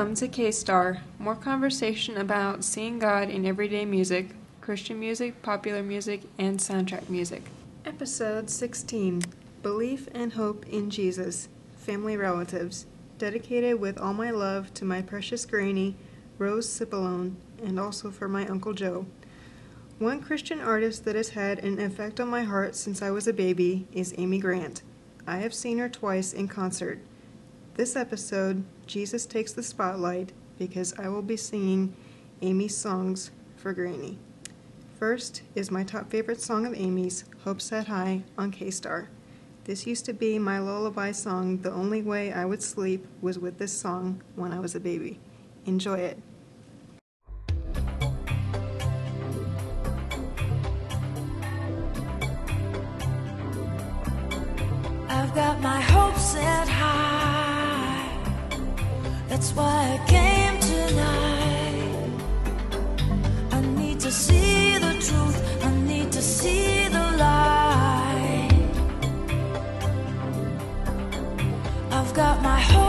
Welcome to K Star, more conversation about seeing God in everyday music, Christian music, popular music, and soundtrack music. Episode 16 Belief and Hope in Jesus, Family Relatives, dedicated with all my love to my precious granny, Rose Cipollone, and also for my Uncle Joe. One Christian artist that has had an effect on my heart since I was a baby is Amy Grant. I have seen her twice in concert. This episode, Jesus takes the spotlight because I will be singing Amy's songs for Granny. First is my top favorite song of Amy's, Hope Set High, on K Star. This used to be my lullaby song. The only way I would sleep was with this song when I was a baby. Enjoy it. I've got my hopes set high. That's why I came tonight. I need to see the truth. I need to see the light. I've got my hopes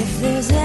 if there's